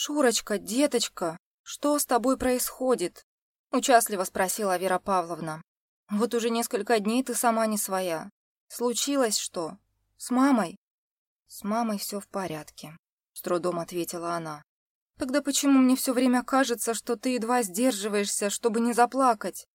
«Шурочка, деточка, что с тобой происходит?» — участливо спросила Вера Павловна. «Вот уже несколько дней ты сама не своя. Случилось что? С мамой?» «С мамой все в порядке», — с трудом ответила она. «Тогда почему мне все время кажется, что ты едва сдерживаешься, чтобы не заплакать?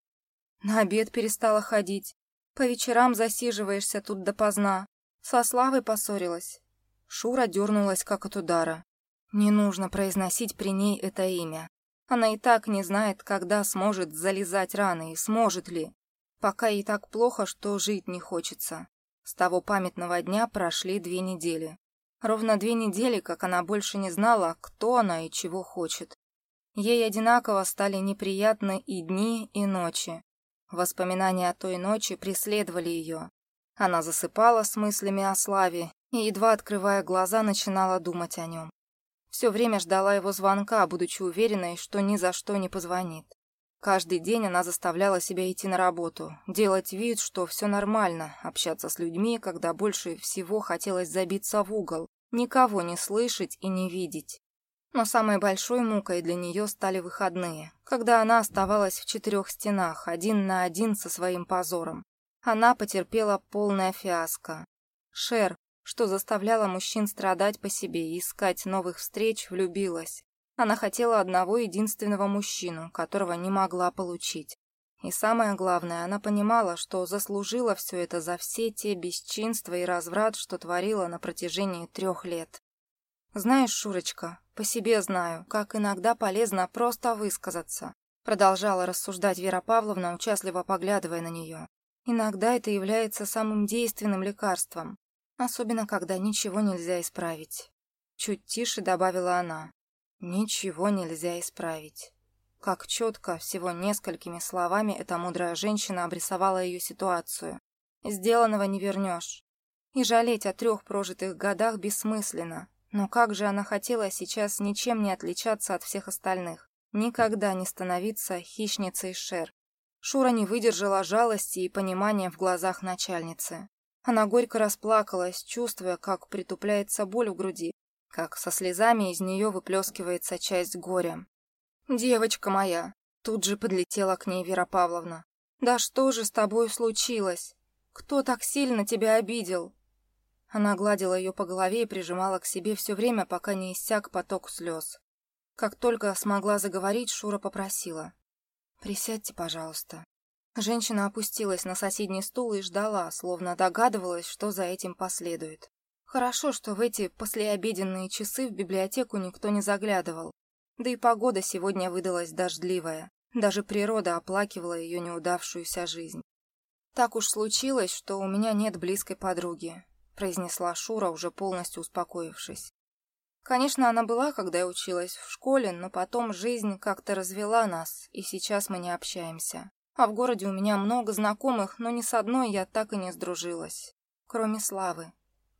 На обед перестала ходить, по вечерам засиживаешься тут допоздна. Со Славой поссорилась». Шура дернулась, как от удара. Не нужно произносить при ней это имя. Она и так не знает, когда сможет залезать раны и сможет ли. Пока ей так плохо, что жить не хочется. С того памятного дня прошли две недели. Ровно две недели, как она больше не знала, кто она и чего хочет. Ей одинаково стали неприятны и дни, и ночи. Воспоминания о той ночи преследовали ее. Она засыпала с мыслями о Славе и, едва открывая глаза, начинала думать о нем. Все время ждала его звонка, будучи уверенной, что ни за что не позвонит. Каждый день она заставляла себя идти на работу, делать вид, что все нормально, общаться с людьми, когда больше всего хотелось забиться в угол, никого не слышать и не видеть. Но самой большой мукой для нее стали выходные, когда она оставалась в четырех стенах, один на один со своим позором. Она потерпела полное фиаско. Шер, что заставляло мужчин страдать по себе и искать новых встреч, влюбилась. Она хотела одного единственного мужчину, которого не могла получить. И самое главное, она понимала, что заслужила все это за все те бесчинства и разврат, что творила на протяжении трех лет. «Знаешь, Шурочка, по себе знаю, как иногда полезно просто высказаться», продолжала рассуждать Вера Павловна, участливо поглядывая на нее. «Иногда это является самым действенным лекарством. Особенно, когда ничего нельзя исправить. Чуть тише добавила она. Ничего нельзя исправить. Как четко, всего несколькими словами эта мудрая женщина обрисовала ее ситуацию. Сделанного не вернешь. И жалеть о трех прожитых годах бессмысленно. Но как же она хотела сейчас ничем не отличаться от всех остальных. Никогда не становиться хищницей Шер. Шура не выдержала жалости и понимания в глазах начальницы. Она горько расплакалась, чувствуя, как притупляется боль в груди, как со слезами из нее выплескивается часть горя. «Девочка моя!» Тут же подлетела к ней Вера Павловна. «Да что же с тобой случилось? Кто так сильно тебя обидел?» Она гладила ее по голове и прижимала к себе все время, пока не иссяк поток слез. Как только смогла заговорить, Шура попросила. «Присядьте, пожалуйста». Женщина опустилась на соседний стул и ждала, словно догадывалась, что за этим последует. Хорошо, что в эти послеобеденные часы в библиотеку никто не заглядывал. Да и погода сегодня выдалась дождливая. Даже природа оплакивала ее неудавшуюся жизнь. «Так уж случилось, что у меня нет близкой подруги», произнесла Шура, уже полностью успокоившись. Конечно, она была, когда я училась в школе, но потом жизнь как-то развела нас, и сейчас мы не общаемся. А в городе у меня много знакомых, но ни с одной я так и не сдружилась. Кроме Славы.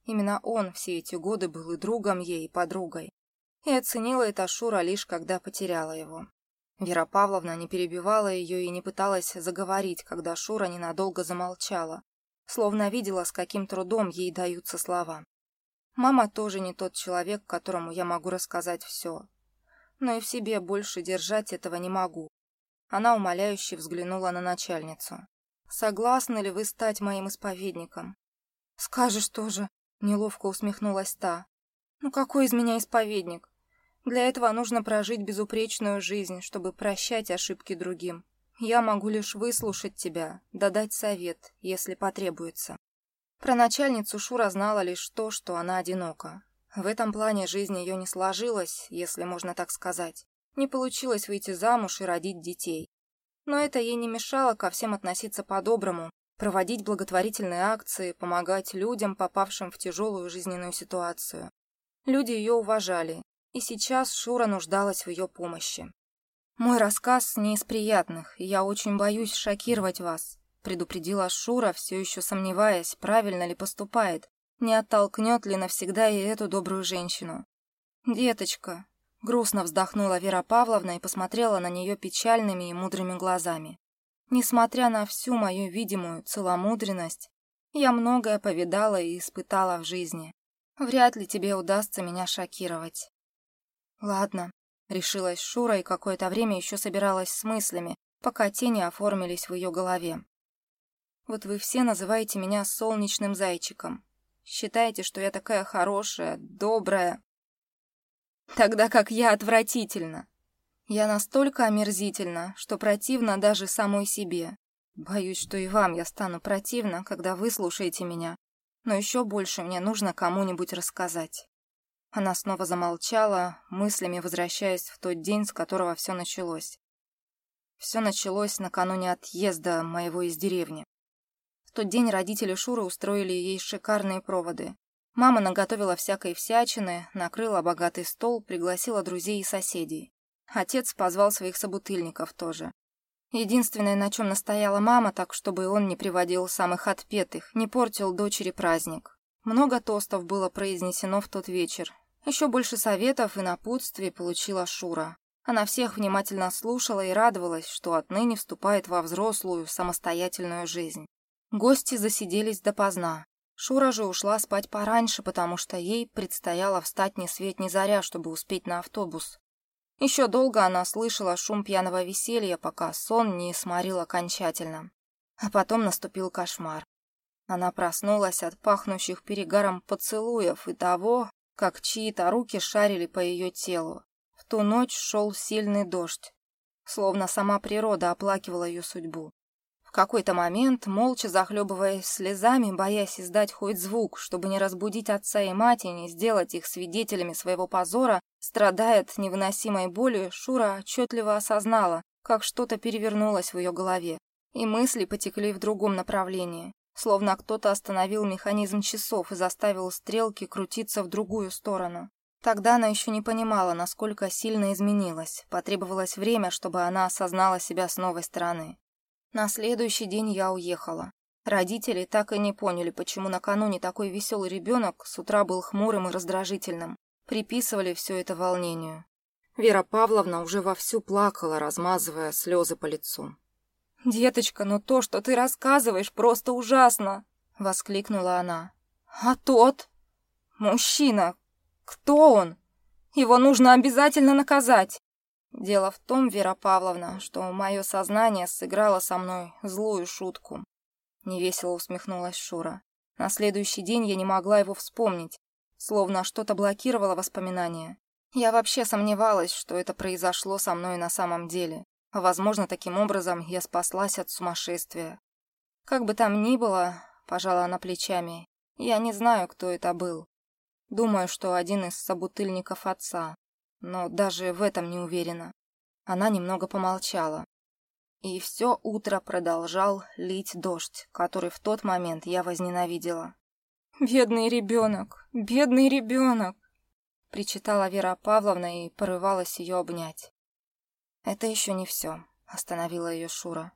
Именно он все эти годы был и другом ей, и подругой. И оценила это Шура лишь когда потеряла его. Вера Павловна не перебивала ее и не пыталась заговорить, когда Шура ненадолго замолчала, словно видела, с каким трудом ей даются слова. Мама тоже не тот человек, которому я могу рассказать все. Но и в себе больше держать этого не могу. Она умоляюще взглянула на начальницу. «Согласны ли вы стать моим исповедником?» «Скажешь тоже», — неловко усмехнулась та. «Ну какой из меня исповедник? Для этого нужно прожить безупречную жизнь, чтобы прощать ошибки другим. Я могу лишь выслушать тебя, дать совет, если потребуется». Про начальницу Шура знала лишь то, что она одинока. В этом плане жизнь ее не сложилась, если можно так сказать. Не получилось выйти замуж и родить детей. Но это ей не мешало ко всем относиться по-доброму, проводить благотворительные акции, помогать людям, попавшим в тяжелую жизненную ситуацию. Люди ее уважали, и сейчас Шура нуждалась в ее помощи. «Мой рассказ не из приятных, и я очень боюсь шокировать вас», предупредила Шура, все еще сомневаясь, правильно ли поступает, не оттолкнет ли навсегда и эту добрую женщину. «Деточка, Грустно вздохнула Вера Павловна и посмотрела на нее печальными и мудрыми глазами. Несмотря на всю мою видимую целомудренность, я многое повидала и испытала в жизни. Вряд ли тебе удастся меня шокировать. Ладно, решилась Шура и какое-то время еще собиралась с мыслями, пока тени оформились в ее голове. Вот вы все называете меня солнечным зайчиком. Считаете, что я такая хорошая, добрая. Тогда как я отвратительна. Я настолько омерзительна, что противна даже самой себе. Боюсь, что и вам я стану противна, когда вы слушаете меня. Но еще больше мне нужно кому-нибудь рассказать. Она снова замолчала, мыслями возвращаясь в тот день, с которого все началось. Все началось накануне отъезда моего из деревни. В тот день родители Шуры устроили ей шикарные проводы. Мама наготовила всякой всячины, накрыла богатый стол, пригласила друзей и соседей. Отец позвал своих собутыльников тоже. Единственное, на чем настояла мама, так чтобы он не приводил самых отпетых, не портил дочери праздник. Много тостов было произнесено в тот вечер. Еще больше советов и напутствий получила Шура. Она всех внимательно слушала и радовалась, что отныне вступает во взрослую, самостоятельную жизнь. Гости засиделись допоздна. Шура же ушла спать пораньше, потому что ей предстояло встать ни свет ни заря, чтобы успеть на автобус. Еще долго она слышала шум пьяного веселья, пока сон не сморил окончательно. А потом наступил кошмар. Она проснулась от пахнущих перегаром поцелуев и того, как чьи-то руки шарили по ее телу. В ту ночь шел сильный дождь, словно сама природа оплакивала ее судьбу какой-то момент, молча захлебываясь слезами, боясь издать хоть звук, чтобы не разбудить отца и мать и не сделать их свидетелями своего позора, страдает невыносимой болью, Шура отчетливо осознала, как что-то перевернулось в ее голове, и мысли потекли в другом направлении, словно кто-то остановил механизм часов и заставил стрелки крутиться в другую сторону. Тогда она еще не понимала, насколько сильно изменилась, потребовалось время, чтобы она осознала себя с новой стороны. На следующий день я уехала. Родители так и не поняли, почему накануне такой веселый ребенок с утра был хмурым и раздражительным. Приписывали все это волнению. Вера Павловна уже вовсю плакала, размазывая слезы по лицу. «Деточка, ну то, что ты рассказываешь, просто ужасно!» — воскликнула она. «А тот? Мужчина! Кто он? Его нужно обязательно наказать!» Дело в том, Вера Павловна, что мое сознание сыграло со мной злую шутку. Невесело усмехнулась Шура. На следующий день я не могла его вспомнить, словно что-то блокировало воспоминания. Я вообще сомневалась, что это произошло со мной на самом деле. Возможно, таким образом я спаслась от сумасшествия. Как бы там ни было, пожала она плечами, я не знаю, кто это был. Думаю, что один из собутыльников отца но даже в этом не уверена. Она немного помолчала. И все утро продолжал лить дождь, который в тот момент я возненавидела. «Бедный ребенок! Бедный ребенок!» причитала Вера Павловна и порывалась ее обнять. «Это еще не все», — остановила ее Шура.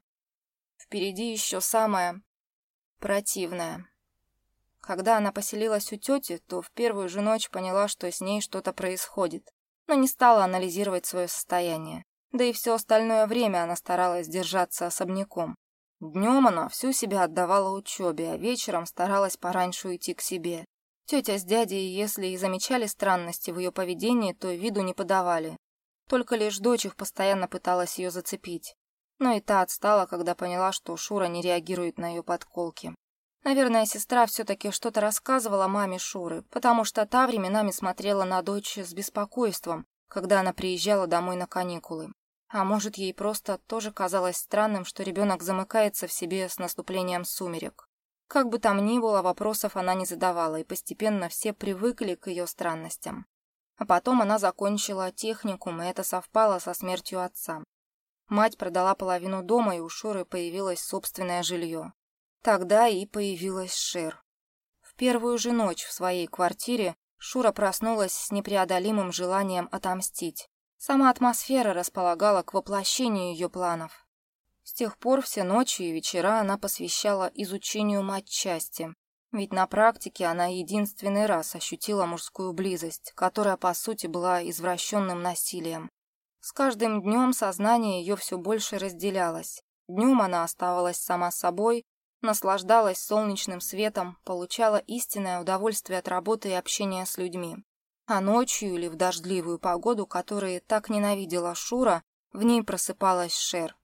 «Впереди еще самое противное». Когда она поселилась у тети, то в первую же ночь поняла, что с ней что-то происходит но не стала анализировать свое состояние. Да и все остальное время она старалась держаться особняком. Днем она всю себя отдавала учебе, а вечером старалась пораньше уйти к себе. Тетя с дядей, если и замечали странности в ее поведении, то виду не подавали. Только лишь дочь их постоянно пыталась ее зацепить. Но и та отстала, когда поняла, что Шура не реагирует на ее подколки. Наверное, сестра все-таки что-то рассказывала маме Шуры, потому что та временами смотрела на дочь с беспокойством, когда она приезжала домой на каникулы. А может, ей просто тоже казалось странным, что ребенок замыкается в себе с наступлением сумерек. Как бы там ни было, вопросов она не задавала, и постепенно все привыкли к ее странностям. А потом она закончила техникум, и это совпало со смертью отца. Мать продала половину дома, и у Шуры появилось собственное жилье. Тогда и появилась Шер. В первую же ночь в своей квартире Шура проснулась с непреодолимым желанием отомстить. Сама атмосфера располагала к воплощению ее планов. С тех пор все ночи и вечера она посвящала изучению матчасти, ведь на практике она единственный раз ощутила мужскую близость, которая по сути была извращенным насилием. С каждым днем сознание ее все больше разделялось. Днем она оставалась сама собой, наслаждалась солнечным светом, получала истинное удовольствие от работы и общения с людьми. А ночью или в дождливую погоду, которую так ненавидела Шура, в ней просыпалась Шер.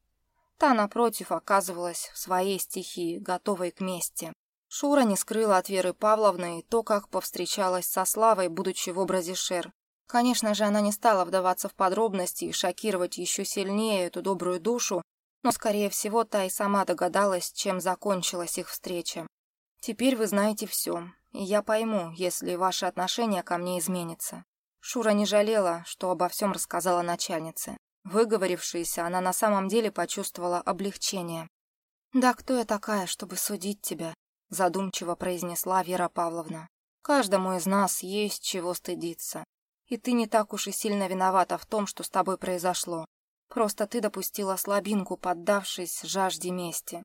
Та, напротив, оказывалась в своей стихии, готовой к мести. Шура не скрыла от Веры Павловны то, как повстречалась со Славой, будучи в образе Шер. Конечно же, она не стала вдаваться в подробности и шокировать еще сильнее эту добрую душу, но, скорее всего, та и сама догадалась, чем закончилась их встреча. Теперь вы знаете все, и я пойму, если ваше отношение ко мне изменится. Шура не жалела, что обо всем рассказала начальнице. Выговорившись, она на самом деле почувствовала облегчение. «Да кто я такая, чтобы судить тебя?» задумчиво произнесла Вера Павловна. «Каждому из нас есть чего стыдиться. И ты не так уж и сильно виновата в том, что с тобой произошло. Просто ты допустила слабинку, поддавшись жажде мести.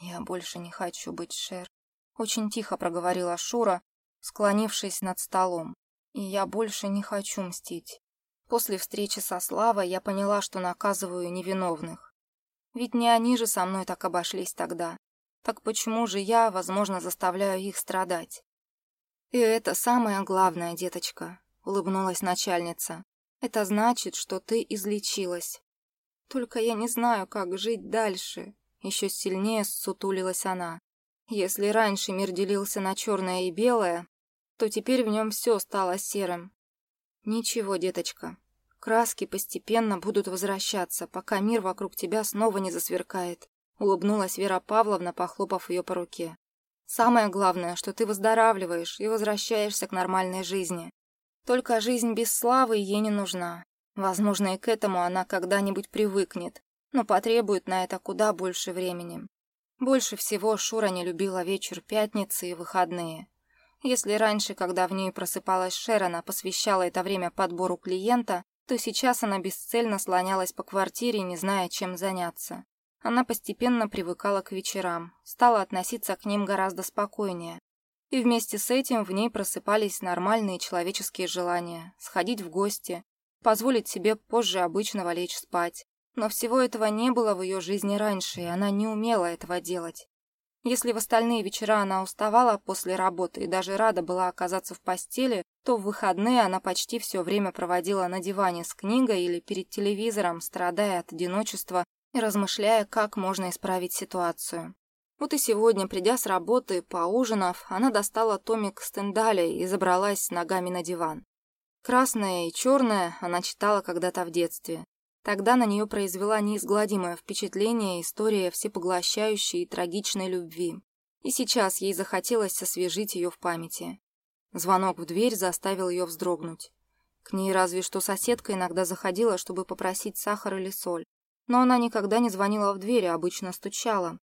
Я больше не хочу быть Шер. Очень тихо проговорила Шура, склонившись над столом. И я больше не хочу мстить. После встречи со Славой я поняла, что наказываю невиновных. Ведь не они же со мной так обошлись тогда. Так почему же я, возможно, заставляю их страдать? И это самое главное, деточка, улыбнулась начальница. Это значит, что ты излечилась. Только я не знаю, как жить дальше. Еще сильнее сутулилась она. Если раньше мир делился на черное и белое, то теперь в нем все стало серым. Ничего, деточка. Краски постепенно будут возвращаться, пока мир вокруг тебя снова не засверкает. Улыбнулась Вера Павловна, похлопав ее по руке. Самое главное, что ты выздоравливаешь и возвращаешься к нормальной жизни. Только жизнь без славы ей не нужна. Возможно, и к этому она когда-нибудь привыкнет, но потребует на это куда больше времени. Больше всего Шура не любила вечер пятницы и выходные. Если раньше, когда в ней просыпалась Шерона, посвящала это время подбору клиента, то сейчас она бесцельно слонялась по квартире, не зная, чем заняться. Она постепенно привыкала к вечерам, стала относиться к ним гораздо спокойнее. И вместе с этим в ней просыпались нормальные человеческие желания – сходить в гости, позволить себе позже обычного лечь спать. Но всего этого не было в ее жизни раньше, и она не умела этого делать. Если в остальные вечера она уставала после работы и даже рада была оказаться в постели, то в выходные она почти все время проводила на диване с книгой или перед телевизором, страдая от одиночества и размышляя, как можно исправить ситуацию. Вот и сегодня, придя с работы, поужинав, она достала томик Стендаля и забралась ногами на диван. Красное и черное она читала когда-то в детстве. Тогда на нее произвела неизгладимое впечатление история всепоглощающей и трагичной любви. И сейчас ей захотелось освежить ее в памяти. Звонок в дверь заставил ее вздрогнуть. К ней разве что соседка иногда заходила, чтобы попросить сахар или соль. Но она никогда не звонила в дверь, а обычно стучала.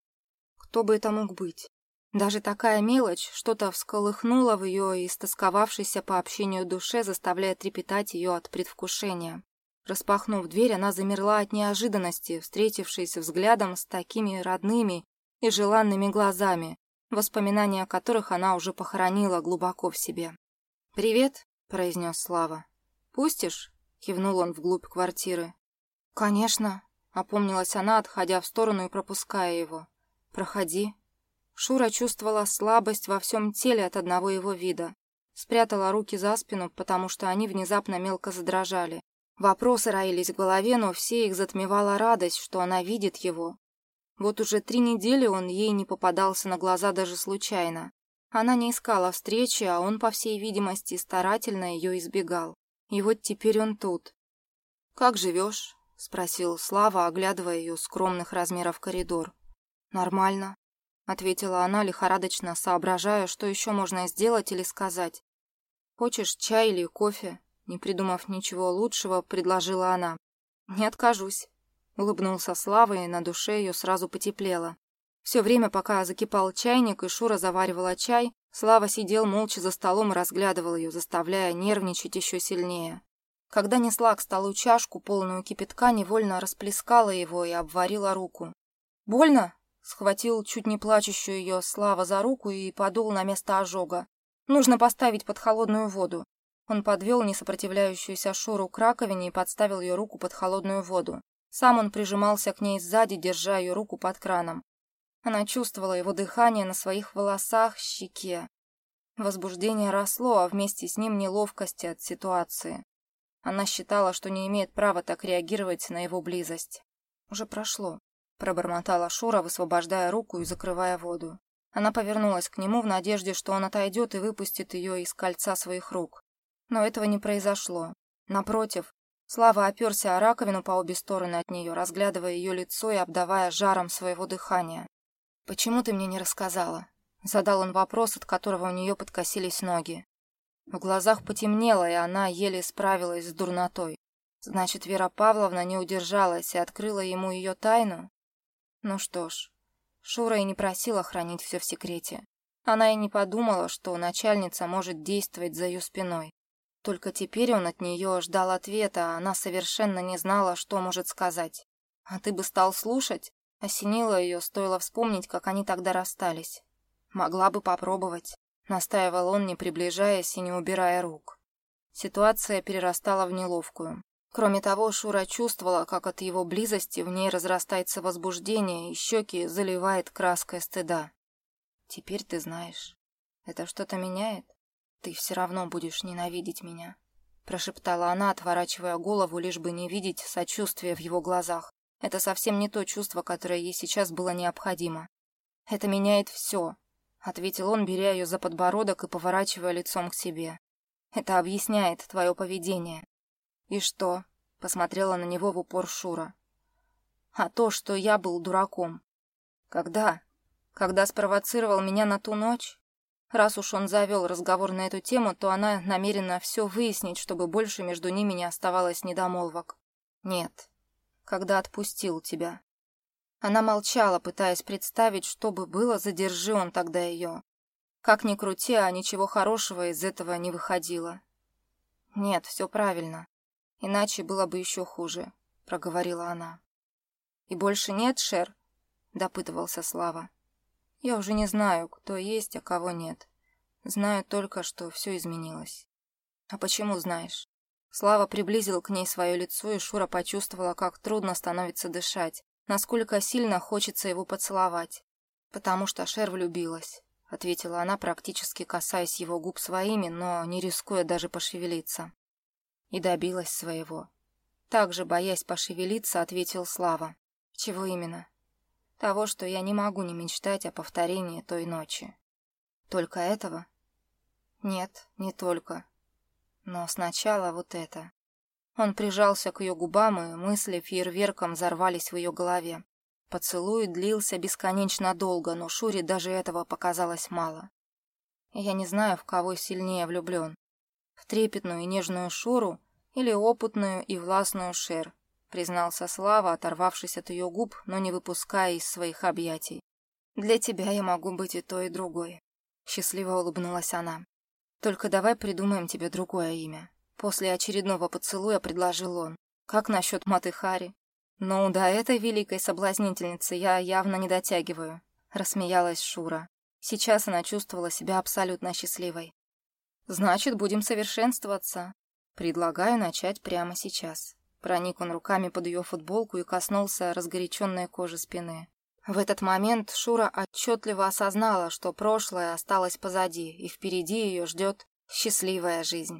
Кто бы это мог быть? Даже такая мелочь что-то всколыхнула в ее истосковавшейся по общению душе, заставляя трепетать ее от предвкушения. Распахнув дверь, она замерла от неожиданности, встретившись взглядом с такими родными и желанными глазами, воспоминания о которых она уже похоронила глубоко в себе. «Привет», — произнес Слава. «Пустишь?» — кивнул он вглубь квартиры. «Конечно», — опомнилась она, отходя в сторону и пропуская его. «Проходи». Шура чувствовала слабость во всем теле от одного его вида. Спрятала руки за спину, потому что они внезапно мелко задрожали. Вопросы роились в голове, но все их затмевала радость, что она видит его. Вот уже три недели он ей не попадался на глаза даже случайно. Она не искала встречи, а он, по всей видимости, старательно ее избегал. И вот теперь он тут. «Как живешь?» — спросил Слава, оглядывая ее скромных размеров коридор. «Нормально», — ответила она, лихорадочно соображая, что еще можно сделать или сказать. «Хочешь чай или кофе?» Не придумав ничего лучшего, предложила она. «Не откажусь», — улыбнулся Слава, и на душе ее сразу потеплело. Все время, пока закипал чайник и Шура заваривала чай, Слава сидел молча за столом и разглядывал ее, заставляя нервничать еще сильнее. Когда несла к столу чашку, полную кипятка, невольно расплескала его и обварила руку. «Больно?» Схватил чуть не плачущую ее Слава за руку и подул на место ожога. Нужно поставить под холодную воду. Он подвел несопротивляющуюся Шуру к раковине и подставил ее руку под холодную воду. Сам он прижимался к ней сзади, держа ее руку под краном. Она чувствовала его дыхание на своих волосах, щеке. Возбуждение росло, а вместе с ним неловкости от ситуации. Она считала, что не имеет права так реагировать на его близость. «Уже прошло», — пробормотала Шура, высвобождая руку и закрывая воду. Она повернулась к нему в надежде, что он отойдет и выпустит ее из кольца своих рук. Но этого не произошло. Напротив, Слава оперся о раковину по обе стороны от нее, разглядывая ее лицо и обдавая жаром своего дыхания. «Почему ты мне не рассказала?» Задал он вопрос, от которого у нее подкосились ноги. В глазах потемнело, и она еле справилась с дурнотой. Значит, Вера Павловна не удержалась и открыла ему ее тайну? Ну что ж, Шура и не просила хранить все в секрете. Она и не подумала, что начальница может действовать за ее спиной. Только теперь он от нее ждал ответа, а она совершенно не знала, что может сказать. «А ты бы стал слушать?» Осенило ее, стоило вспомнить, как они тогда расстались. «Могла бы попробовать», — настаивал он, не приближаясь и не убирая рук. Ситуация перерастала в неловкую. Кроме того, Шура чувствовала, как от его близости в ней разрастается возбуждение, и щеки заливает краской стыда. «Теперь ты знаешь. Это что-то меняет?» «Ты все равно будешь ненавидеть меня», — прошептала она, отворачивая голову, лишь бы не видеть сочувствия в его глазах. Это совсем не то чувство, которое ей сейчас было необходимо. «Это меняет все», — ответил он, беря ее за подбородок и поворачивая лицом к себе. «Это объясняет твое поведение». «И что?» — посмотрела на него в упор Шура. «А то, что я был дураком». «Когда?» «Когда спровоцировал меня на ту ночь?» Раз уж он завел разговор на эту тему, то она намерена все выяснить, чтобы больше между ними не оставалось недомолвок. Нет. Когда отпустил тебя. Она молчала, пытаясь представить, что бы было, задержи он тогда ее. Как ни крути, а ничего хорошего из этого не выходило. Нет, все правильно. Иначе было бы еще хуже, проговорила она. И больше нет, Шер? Допытывался Слава. Я уже не знаю, кто есть, а кого нет. Знаю только, что все изменилось. А почему знаешь? Слава приблизил к ней свое лицо, и Шура почувствовала, как трудно становится дышать, насколько сильно хочется его поцеловать. «Потому что Шер влюбилась», — ответила она, практически касаясь его губ своими, но не рискуя даже пошевелиться. И добилась своего. Также, боясь пошевелиться, ответил Слава. «Чего именно?» Того, что я не могу не мечтать о повторении той ночи. Только этого? Нет, не только. Но сначала вот это. Он прижался к ее губам, и мысли фейерверком взорвались в ее голове. Поцелуй длился бесконечно долго, но Шуре даже этого показалось мало. Я не знаю, в кого сильнее влюблен. В трепетную и нежную Шуру или опытную и властную Шер признался Слава, оторвавшись от ее губ, но не выпуская из своих объятий. «Для тебя я могу быть и той, и другой», — счастливо улыбнулась она. «Только давай придумаем тебе другое имя». После очередного поцелуя предложил он. «Как насчет Матыхари?» «Ну, до этой великой соблазнительницы я явно не дотягиваю», — рассмеялась Шура. Сейчас она чувствовала себя абсолютно счастливой. «Значит, будем совершенствоваться. Предлагаю начать прямо сейчас». Проник он руками под ее футболку и коснулся разгоряченной кожи спины. В этот момент Шура отчетливо осознала, что прошлое осталось позади, и впереди ее ждет счастливая жизнь.